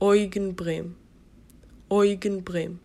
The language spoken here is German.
Eugen Brehm. Eugen Brehm.